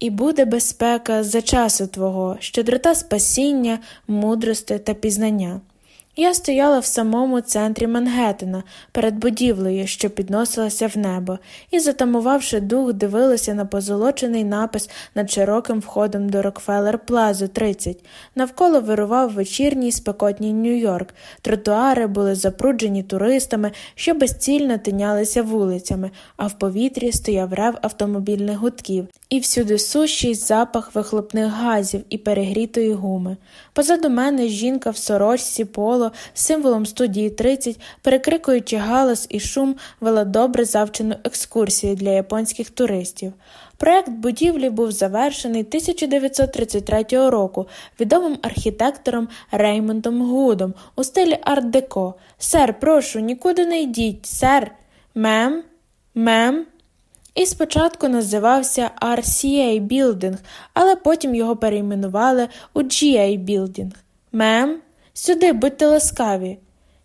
і буде безпека за часу твого, щедрота спасіння, мудрости та пізнання. Я стояла в самому центрі Мангеттена, перед будівлею, що підносилася в небо, і, затамувавши дух, дивилася на позолочений напис над широким входом до Рокфеллер Плазу 30. Навколо вирував вечірній спекотній Нью-Йорк. Тротуари були запруджені туристами, що безцільно тинялися вулицями, а в повітрі стояв рев автомобільних гудків, і всюди сущий запах вихлопних газів і перегрітої гуми. Позаду мене жінка в сорочці поло, символом студії 30, перекрикуючи галас і шум, вела добре завчену екскурсію для японських туристів. Проект будівлі був завершений 1933 року відомим архітектором Реймондом Гудом у стилі арт-деко. Сер, прошу, нікуди не йдіть, сер. Мем, мем. І спочатку називався RCA Building, але потім його перейменували у GA Building. Мем, сюди, будьте ласкаві.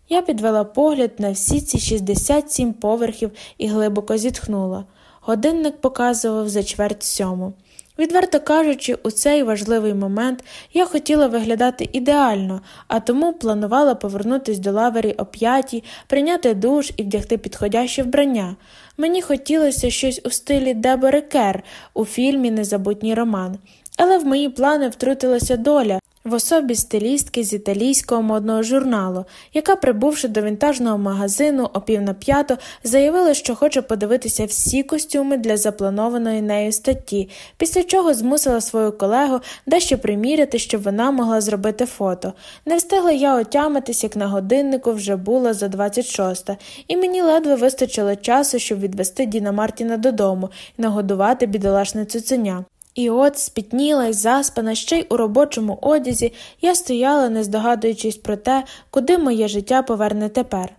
Я підвела погляд на всі ці 67 поверхів і глибоко зітхнула. Годинник показував за чверть сьому. Відверто кажучи, у цей важливий момент я хотіла виглядати ідеально, а тому планувала повернутися до лавері о п'ятій, прийняти душ і вдягти підходяще вбрання. Мені хотілося щось у стилі Дебори Кер у фільмі Незабутній роман. Але в мої плани втрутилася доля, в особі стилістки з італійського модного журналу, яка, прибувши до вінтажного магазину о пів на п'ято, заявила, що хоче подивитися всі костюми для запланованої нею статті, після чого змусила свою колегу дещо приміряти, щоб вона могла зробити фото. Не встигла я отямитись, як на годиннику вже було за 26, і мені ледве вистачило часу, щоб відвести Діна Мартіна додому і нагодувати бідолашне цуценя. І от, спітніла й заспана, ще й у робочому одязі, я стояла, не здогадуючись про те, куди моє життя поверне тепер.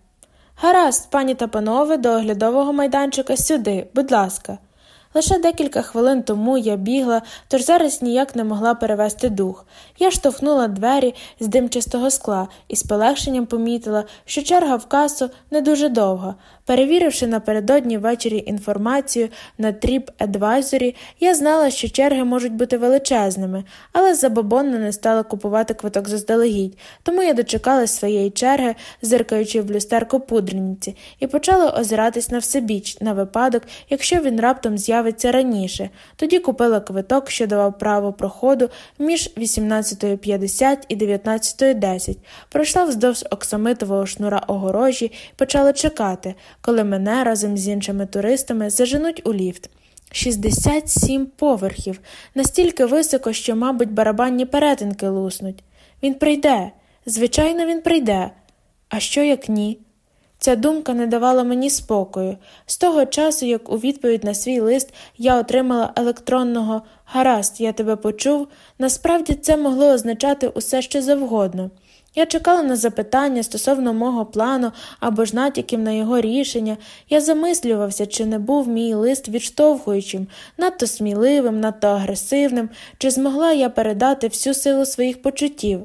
Гаразд, пані та панове, до оглядового майданчика сюди, будь ласка. Лише декілька хвилин тому я бігла, тож зараз ніяк не могла перевести дух. Я штовхнула двері з димчастого скла і з полегшенням помітила, що черга в касу не дуже довга. Перевіривши напередодні ввечері інформацію на Trip Advisory, я знала, що черги можуть бути величезними, але забобонно не стала купувати квиток заздалегідь, тому я дочекала своєї черги, зиркаючи в люстерку пудрениці, і почала озиратись на всебіч на випадок, якщо він раптом з'явиться раніше. Тоді купила квиток, що давав право проходу між 18.50 і 19.10, пройшла вздовж оксамитового шнура огорожі і почала чекати коли мене разом з іншими туристами заженуть у ліфт. 67 поверхів, настільки високо, що, мабуть, барабанні перетинки луснуть. Він прийде, звичайно, він прийде. А що як ні? Ця думка не давала мені спокою. З того часу, як у відповідь на свій лист я отримала електронного гаразд, я тебе почув, насправді це могло означати усе що завгодно. Я чекала на запитання стосовно мого плану або ж натяків на його рішення. Я замислювався, чи не був мій лист відштовхуючим, надто сміливим, надто агресивним, чи змогла я передати всю силу своїх почуттів.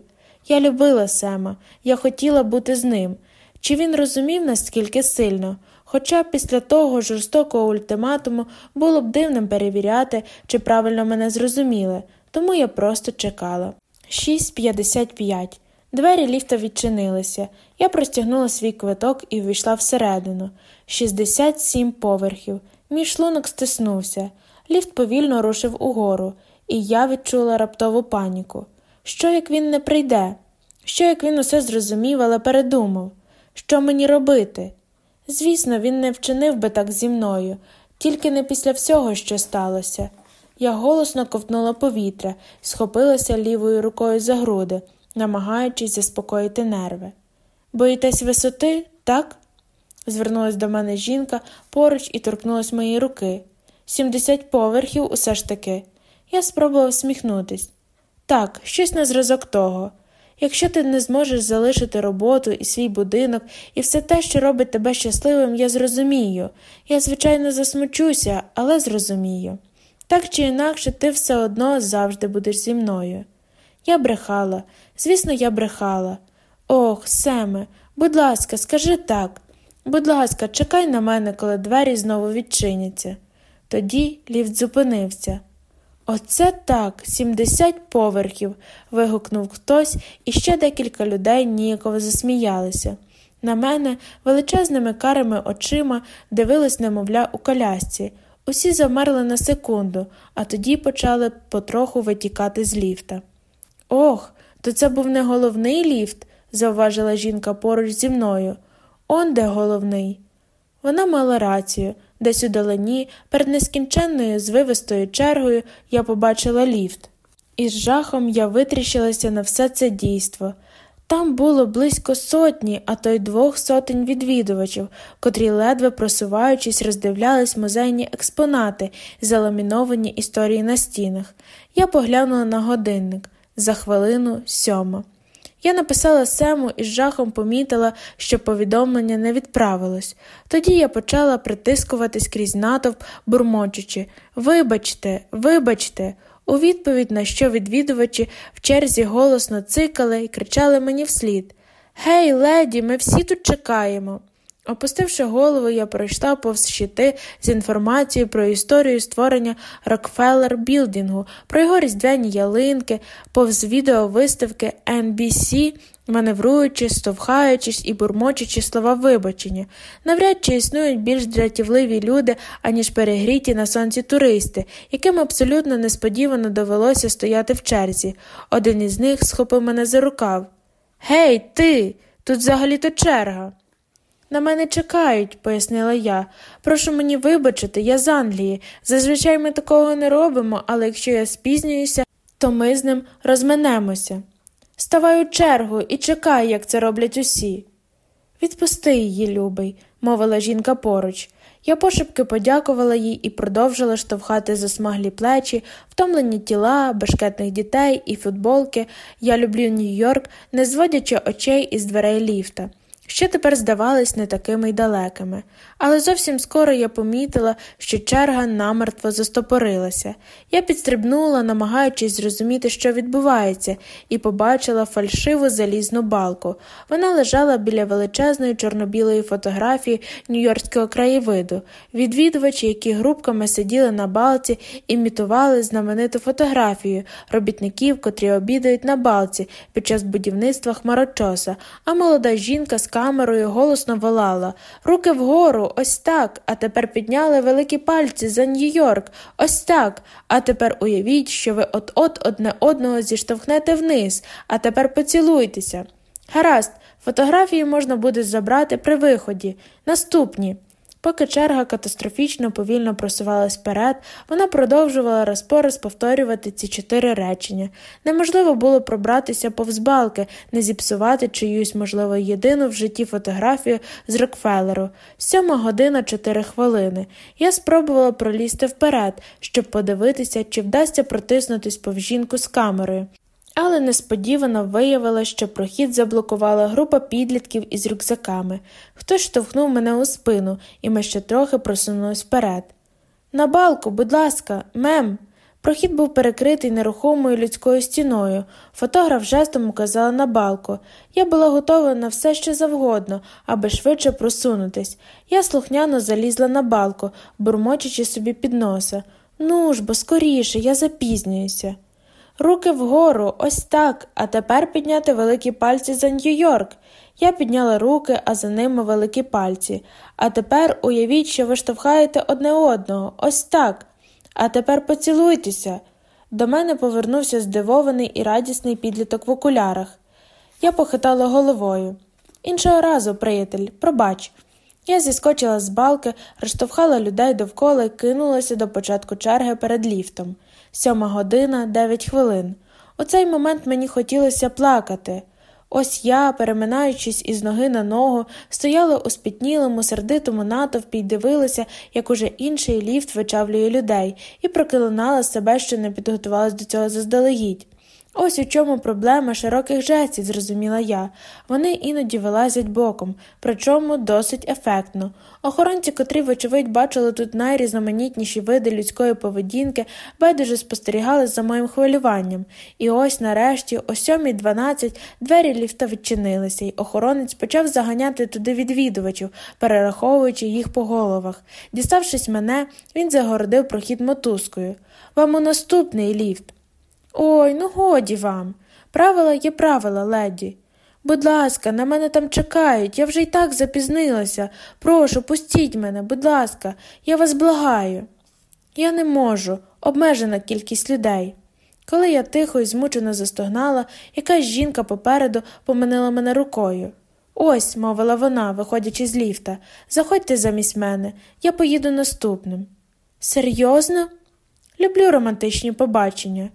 Я любила Сема, я хотіла бути з ним. Чи він розумів наскільки сильно? Хоча після того жорстокого ультиматуму було б дивним перевіряти, чи правильно мене зрозуміли, тому я просто чекала. 6.55 Двері ліфта відчинилися. Я простягнула свій квиток і увійшла всередину. 67 поверхів. Мій шлунок стиснувся. Ліфт повільно рушив угору, і я відчула раптову паніку. Що як він не прийде? Що як він усе зрозумів, але передумав? Що мені робити? Звісно, він не вчинив би так зі мною, тільки не після всього, що сталося. Я голосно ковтнула повітря схопилася лівою рукою за груди намагаючись заспокоїти нерви. Боїтесь висоти, так? звернулась до мене жінка поруч і торкнулась моєї руки. Сімдесят поверхів усе ж таки. Я спробував всміхнутись. Так, щось на зразок того. Якщо ти не зможеш залишити роботу і свій будинок, і все те, що робить тебе щасливим, я зрозумію. Я, звичайно, засмучуся, але зрозумію. Так чи інакше, ти все одно завжди будеш зі мною. Я брехала, звісно, я брехала. Ох, Семе, будь ласка, скажи так. Будь ласка, чекай на мене, коли двері знову відчиняться. Тоді ліфт зупинився. Оце так, сімдесят поверхів. вигукнув хтось, і ще декілька людей ніяково засміялися. На мене величезними карими очима дивилась немовля у колясці. Усі замерли на секунду, а тоді почали потроху витікати з ліфта. Ох, то це був не головний ліфт, зауважила жінка поруч зі мною. Он де головний. Вона мала рацію. Десь у долині, перед нескінченною звивистою чергою, я побачила ліфт. Із жахом я витріщилася на все це дійство. Там було близько сотні, а то й двох сотень відвідувачів, котрі, ледве просуваючись, роздивлялись музейні експонати, заламіновані історії на стінах. Я поглянула на годинник за хвилину сьома. Я написала Сему і з жахом помітила, що повідомлення не відправилось. Тоді я почала притискуватись крізь натовп, бурмочучи Вибачте, вибачте. У відповідь на що відвідувачі в черзі голосно цикали і кричали мені вслід Гей, леді, ми всі тут чекаємо. Опустивши голову, я пройшла повз щити з інформацією про історію створення Рокфеллер Білдінгу, про його різдвяні ялинки, повз відеовиставки NBC, маневруючи, стовхаючись і бурмочучи слова вибачення. Навряд чи існують більш дратівливі люди, аніж перегріті на сонці туристи, яким абсолютно несподівано довелося стояти в черзі. Один із них схопив мене за рукав. Гей, ти! Тут взагалі то черга. На мене чекають, пояснила я. Прошу мені вибачити, я з Англії. Зазвичай ми такого не робимо, але якщо я спізнююся, то ми з ним розминемося. Ставай у чергу і чекай, як це роблять усі. Відпусти її, любий, мовила жінка поруч. Я пошепки подякувала їй і продовжила штовхати засмаглі плечі, втомлені тіла, бешкетних дітей і футболки. Я люблю Нью-Йорк, не зводячи очей із дверей ліфта що тепер здавались не такими й далекими, але зовсім скоро я помітила, що черга намертво застопорилася. Я підстрибнула, намагаючись зрозуміти, що відбувається, і побачила фальшиву залізну балку. Вона лежала біля величезної чорно-білої фотографії нью-йоркського краєвиду. Відвідувачі, які групками сиділи на балці, імітували знамениту фотографію робітників, котрі обідають на балці під час будівництва хмарочоса, а молода жінка з камерою голосно волала Руки вгору, ось так, а тепер підняли великі пальці за Нью-Йорк, ось так. А тепер уявіть, що ви от-от одне одного зіштовхнете вниз, а тепер поцілуйтеся. Гаразд, фотографії можна буде забрати при виході. Наступні. Поки черга катастрофічно повільно просувалась вперед, вона продовжувала раз по раз повторювати ці чотири речення. Неможливо було пробратися повз балки, не зіпсувати чиюсь, можливо, єдину в житті фотографію з Рокфеллеру. Сьома година чотири хвилини. Я спробувала пролізти вперед, щоб подивитися, чи вдасться протиснутись повз жінку з камерою. Але несподівано виявилося, що прохід заблокувала група підлітків із рюкзаками. Хтось штовхнув мене у спину, і ми ще трохи просунулись вперед. На балку, будь ласка, мем. Прохід був перекритий нерухомою людською стіною. Фотограф жестом указала на балку. Я була готова на все що завгодно, аби швидше просунутись. Я слухняно залізла на балку, бурмочучи собі під носа. Ну ж, бо скоріше, я запізнююся. Руки вгору, ось так, а тепер підняти великі пальці за Нью-Йорк. Я підняла руки, а за ними великі пальці. А тепер уявіть, що ви штовхаєте одне одного, ось так. А тепер поцілуйтеся. До мене повернувся здивований і радісний підліток в окулярах. Я похитала головою. Іншого разу, приятель, пробач. Я зіскочила з балки, розштовхала людей довкола і кинулася до початку черги перед ліфтом. Сьома година, дев'ять хвилин. У цей момент мені хотілося плакати. Ось я, переминаючись із ноги на ногу, стояла у спітнілому, сердитому натовпі й дивилася, як уже інший ліфт вичавлює людей, і проклинала себе, що не підготувалась до цього заздалегідь. Ось у чому проблема широких жестів, зрозуміла я. Вони іноді вилазять боком, причому досить ефектно. Охоронці, котрі, вочевидь, бачили тут найрізноманітніші види людської поведінки, байдуже спостерігали за моїм хвилюванням. І ось нарешті, о 7.12 двері ліфта відчинилися, і охоронець почав заганяти туди відвідувачів, перераховуючи їх по головах. Діставшись мене, він загородив прохід мотузкою. Вам у наступний ліфт. Ой, ну годі вам. Правила є правила, леді. Будь ласка, на мене там чекають, я вже й так запізнилася. Прошу, пустіть мене, будь ласка, я вас благаю. Я не можу, обмежена кількість людей. Коли я тихо і змучено застогнала, якась жінка попереду поманила мене рукою. Ось, мовила вона, виходячи з ліфта, заходьте замість мене, я поїду наступним. Серйозно? Люблю романтичні побачення.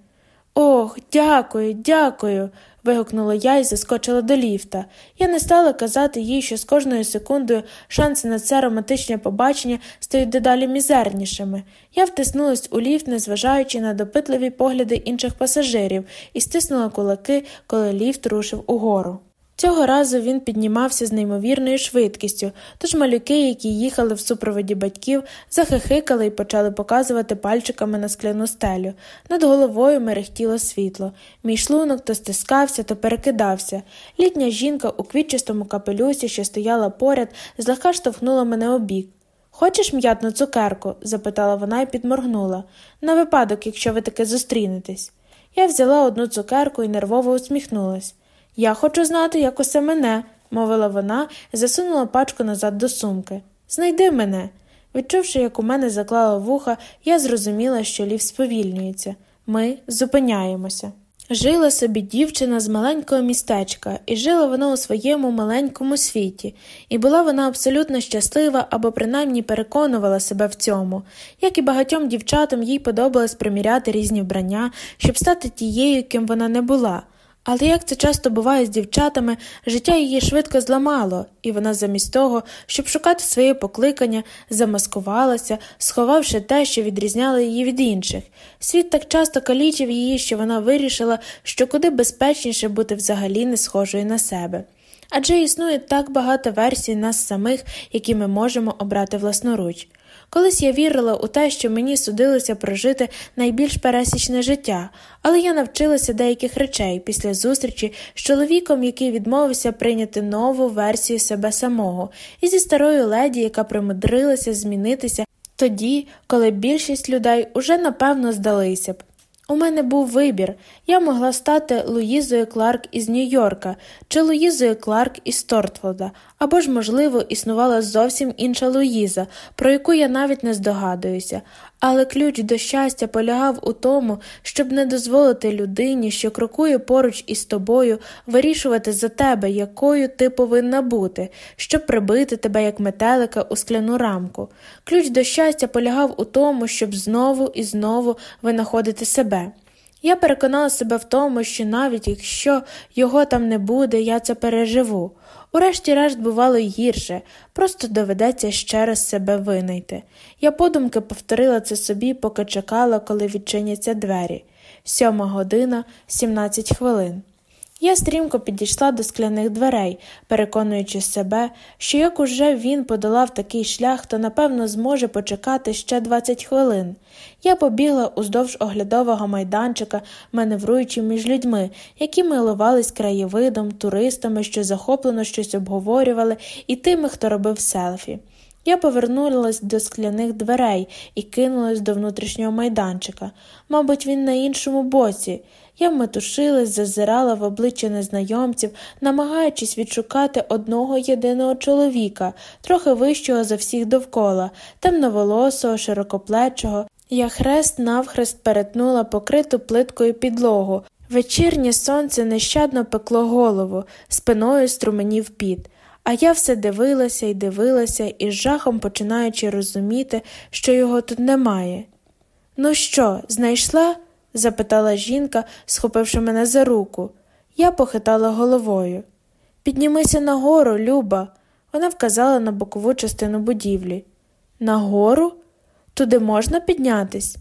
Ох, дякую, дякую. вигукнула я і заскочила до ліфта. Я не стала казати їй, що з кожною секундою шанси на це романтичне побачення стають дедалі мізернішими. Я втиснулась у ліфт, незважаючи на допитливі погляди інших пасажирів, і стиснула кулаки, коли ліфт рушив угору. Цього разу він піднімався з неймовірною швидкістю, тож малюки, які їхали в супроводі батьків, захихикали і почали показувати пальчиками на скляну стелю. Над головою мерехтіло світло. Мій шлунок то стискався, то перекидався. Літня жінка у квітчастому капелюсі, що стояла поряд, злегка штовхнула мене обік. Хочеш м'ятну цукерку? запитала вона і підморгнула. На випадок, якщо ви таки зустрінетесь. Я взяла одну цукерку і нервово усміхнулась. Я хочу знати, як усе мене, мовила вона засунула пачку назад до сумки. Знайди мене. Відчувши, як у мене заклало вуха, я зрозуміла, що лів сповільнюється. Ми зупиняємося. Жила собі дівчина з маленького містечка, і жила вона у своєму маленькому світі, і була вона абсолютно щаслива або принаймні переконувала себе в цьому. Як і багатьом дівчатам їй подобалось приміряти різні вбрання, щоб стати тією, ким вона не була. Але як це часто буває з дівчатами, життя її швидко зламало, і вона замість того, щоб шукати своє покликання, замаскувалася, сховавши те, що відрізняло її від інших. Світ так часто калічив її, що вона вирішила, що куди безпечніше бути взагалі не схожою на себе. Адже існує так багато версій нас самих, які ми можемо обрати власноруч. Колись я вірила у те, що мені судилося прожити найбільш пересічне життя, але я навчилася деяких речей після зустрічі з чоловіком, який відмовився прийняти нову версію себе самого, і зі старою леді, яка примудрилася змінитися тоді, коли більшість людей уже напевно здалися б. У мене був вибір. Я могла стати Луїзою Кларк із Нью-Йорка чи Луїзою Кларк із Тортфолда, або ж, можливо, існувала зовсім інша Луїза, про яку я навіть не здогадуюся, але ключ до щастя полягав у тому, щоб не дозволити людині, що крокує поруч із тобою, вирішувати за тебе, якою ти повинна бути, щоб прибити тебе як метелика у скляну рамку. Ключ до щастя полягав у тому, щоб знову і знову винаходити себе. Я переконала себе в тому, що навіть якщо його там не буде, я це переживу. Урешті-решт бувало й гірше, просто доведеться ще раз себе винайти. Я подумки повторила це собі, поки чекала, коли відчиняться двері. Сьома година, 17 хвилин. Я стрімко підійшла до скляних дверей, переконуючи себе, що як уже він подолав такий шлях, то напевно зможе почекати ще 20 хвилин. Я побігла уздовж оглядового майданчика, маневруючи між людьми, які милувались краєвидом, туристами, що захоплено щось обговорювали, і тими, хто робив селфі. Я повернулась до скляних дверей і кинулась до внутрішнього майданчика. Мабуть, він на іншому боці. Я метушилась, зазирала в обличчя незнайомців, намагаючись відшукати одного єдиного чоловіка, трохи вищого за всіх довкола, темноволосого, широкоплечого. Я хрест навхрест перетнула покриту плиткою підлогу. Вечірнє сонце нещадно пекло голову, спиною струменів піт. А я все дивилася і дивилася, із жахом починаючи розуміти, що його тут немає. Ну що, знайшла? запитала жінка, схопивши мене за руку. Я похитала головою. Піднімися нагору, Люба. Вона вказала на бокову частину будівлі. Нагору? Туди можна піднятись?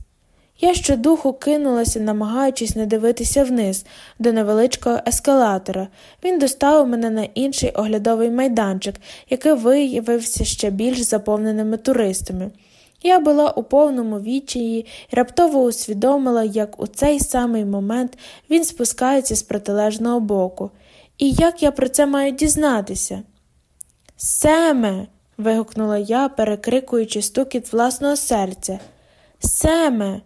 Я щодуху кинулася, намагаючись не дивитися вниз, до невеличкого ескалатора. Він доставив мене на інший оглядовий майданчик, який виявився ще більш заповненими туристами. Я була у повному відчаї і раптово усвідомила, як у цей самий момент він спускається з протилежного боку. І як я про це маю дізнатися? Семе. вигукнула я, перекрикуючи стукіт власного серця. Семе.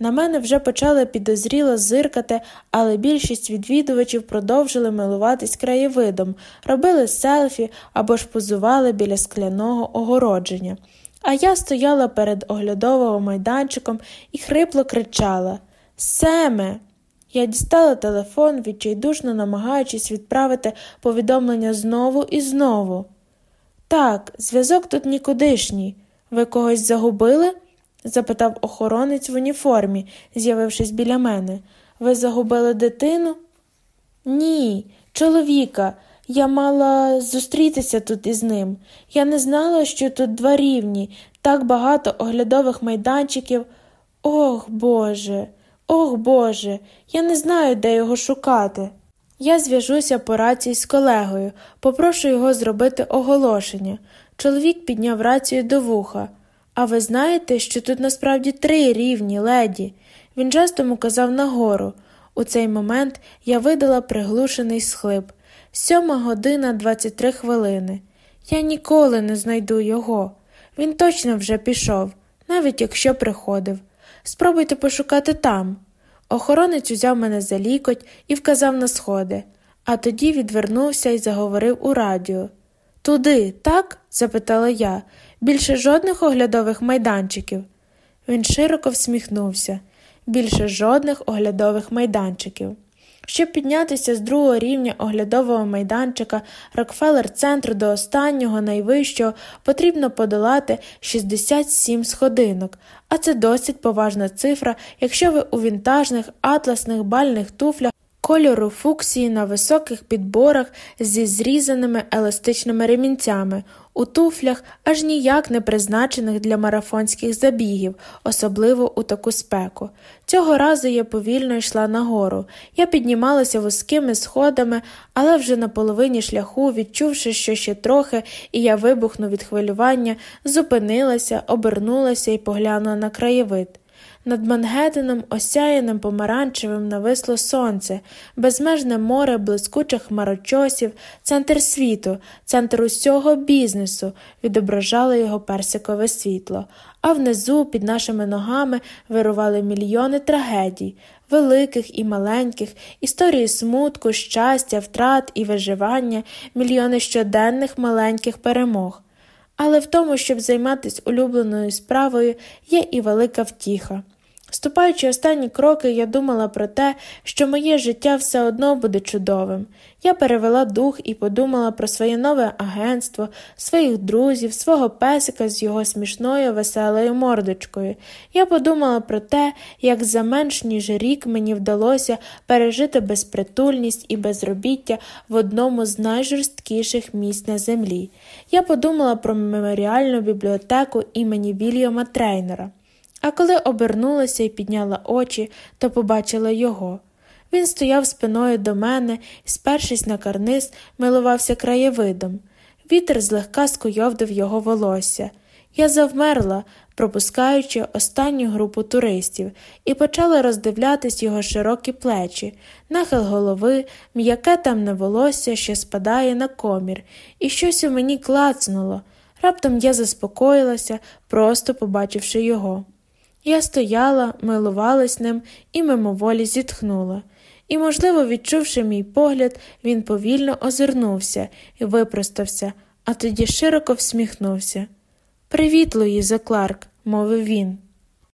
На мене вже почали підозріло зиркати, але більшість відвідувачів продовжили милуватись краєвидом, робили селфі або ж позували біля скляного огородження. А я стояла перед оглядовим майданчиком і хрипло кричала Семе. Я дістала телефон, відчайдушно намагаючись відправити повідомлення знову і знову. Так, зв'язок тут нікудишній. Ви когось загубили? Запитав охоронець в уніформі, з'явившись біля мене. Ви загубили дитину? Ні, чоловіка. Я мала зустрітися тут із ним. Я не знала, що тут два рівні, так багато оглядових майданчиків. Ох, Боже, ох Боже, я не знаю, де його шукати. Я зв'яжуся по рації з колегою, попрошу його зробити оголошення. Чоловік підняв рацію до вуха. А ви знаєте, що тут насправді три рівні леді. Він жестом указав нагору. У цей момент я видала приглушений схлип. Сьома година 23 хвилини. Я ніколи не знайду його. Він точно вже пішов, навіть якщо приходив. Спробуйте пошукати там. Охоронець узяв мене за лікоть і вказав на сходи, а тоді відвернувся і заговорив у радіо. Туди, так? запитала я. Більше жодних оглядових майданчиків. Він широко всміхнувся. Більше жодних оглядових майданчиків. Щоб піднятися з другого рівня оглядового майданчика Рокфеллер центру до останнього найвищого потрібно подолати 67 сходинок, а це досить поважна цифра, якщо ви у вінтажних атласних бальних туфлях кольору фуксії на високих підборах зі зрізаними еластичними ремінцями, у туфлях аж ніяк не призначених для марафонських забігів, особливо у таку спеку. Цього разу я повільно йшла нагору. Я піднімалася вузькими сходами, але вже на половині шляху, відчувши, що ще трохи, і я вибухну від хвилювання, зупинилася, обернулася і поглянула на краєвид. Над Мангеттеном, осяяним помаранчевим, нависло сонце, безмежне море блискучих хмарочосів, центр світу, центр усього бізнесу, відображало його персикове світло, а внизу, під нашими ногами, вирували мільйони трагедій, великих і маленьких, історії смутку, щастя, втрат і виживання, мільйони щоденних маленьких перемог. Але в тому, щоб займатися улюбленою справою, є і велика втіха. Ступаючи останні кроки, я думала про те, що моє життя все одно буде чудовим. Я перевела дух і подумала про своє нове агентство, своїх друзів, свого песика з його смішною веселою мордочкою. Я подумала про те, як за менш ніж рік мені вдалося пережити безпритульність і безробіття в одному з найжорсткіших місць на землі. Я подумала про меморіальну бібліотеку імені Вільяма Трейнера. А коли обернулася і підняла очі, то побачила його. Він стояв спиною до мене і, спершись на карниз, милувався краєвидом. Вітер злегка скуйовдив його волосся. Я завмерла, пропускаючи останню групу туристів, і почала роздивлятись його широкі плечі, нахил голови, м'яке темне волосся, що спадає на комір, і щось у мені клацнуло. Раптом я заспокоїлася, просто побачивши його. Я стояла, милувалась ним і мимоволі зітхнула. І, можливо, відчувши мій погляд, він повільно озирнувся і випростався, а тоді широко всміхнувся. Привіт, Луїза Кларк, мовив він.